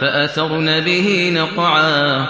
فَأَثَرْنَ بِهِ نَقْعًا